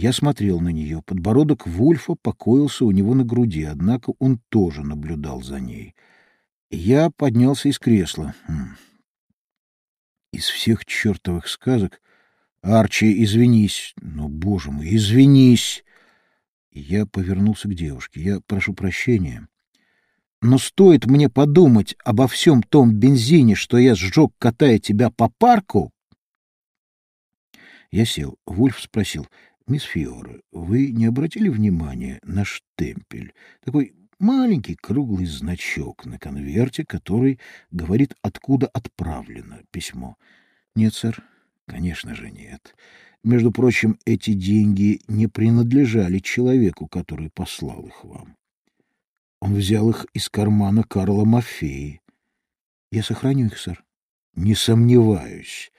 Я смотрел на нее. Подбородок Вульфа покоился у него на груди, однако он тоже наблюдал за ней. Я поднялся из кресла. Хм. Из всех чертовых сказок... Арчи, извинись. Ну, боже мой, извинись. Я повернулся к девушке. Я прошу прощения. Но стоит мне подумать обо всем том бензине, что я сжег, катая тебя по парку... Я сел. Вульф спросил. «Мисс Фиора, вы не обратили внимания на штемпель? Такой маленький круглый значок на конверте, который говорит, откуда отправлено письмо. Нет, сэр, конечно же нет. Между прочим, эти деньги не принадлежали человеку, который послал их вам. Он взял их из кармана Карла Мафеи. Я сохраню их, сэр. Не сомневаюсь.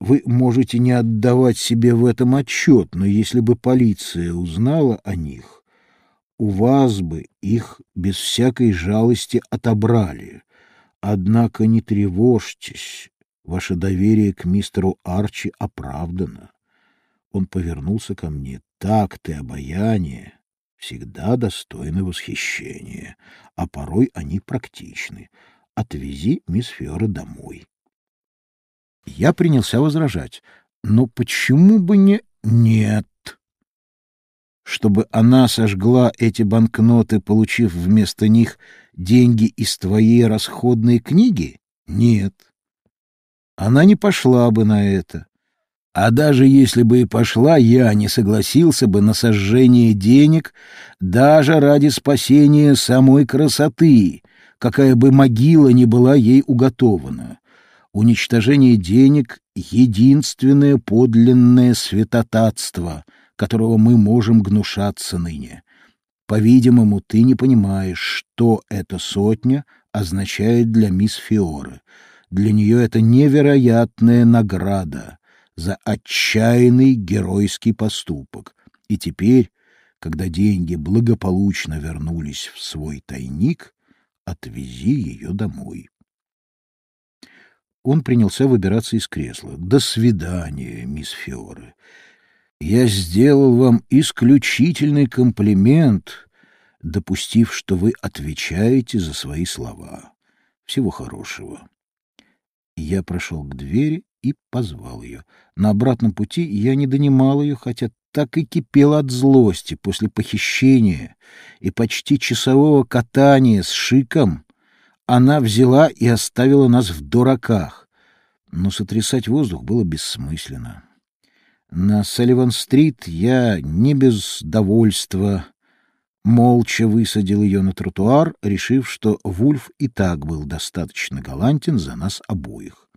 Вы можете не отдавать себе в этом отчет, но если бы полиция узнала о них, у вас бы их без всякой жалости отобрали. Однако не тревожьтесь, ваше доверие к мистеру Арчи оправдано. Он повернулся ко мне. Так ты обаяние всегда достойны восхищения, а порой они практичны. Отвези мисс Фиора домой. Я принялся возражать. Но почему бы не... Нет. Чтобы она сожгла эти банкноты, получив вместо них деньги из твоей расходной книги? Нет. Она не пошла бы на это. А даже если бы и пошла, я не согласился бы на сожжение денег даже ради спасения самой красоты, какая бы могила ни была ей уготована уничтожение денег — единственное подлинное святотатство, которого мы можем гнушаться ныне. По-видимому, ты не понимаешь, что эта сотня означает для мисс Фиоры. Для нее это невероятная награда за отчаянный геройский поступок. И теперь, когда деньги благополучно вернулись в свой тайник, отвези ее домой. Он принялся выбираться из кресла. «До свидания, мисс Фиора. Я сделал вам исключительный комплимент, допустив, что вы отвечаете за свои слова. Всего хорошего». Я прошел к двери и позвал ее. На обратном пути я не донимал ее, хотя так и кипел от злости после похищения и почти часового катания с шиком она взяла и оставила нас в дураках. Но сотрясать воздух было бессмысленно. На Салливан-стрит я не без довольства молча высадил ее на тротуар, решив, что Вульф и так был достаточно галантен за нас обоих.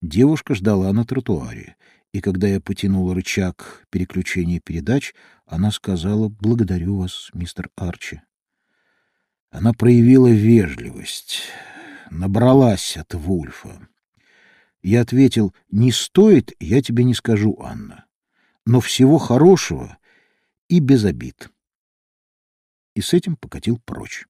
Девушка ждала на тротуаре, и когда я потянул рычаг переключения передач, она сказала «Благодарю вас, мистер Арчи». Она проявила вежливость, набралась от Вульфа. Я ответил, не стоит, я тебе не скажу, Анна, но всего хорошего и без обид. И с этим покатил прочь.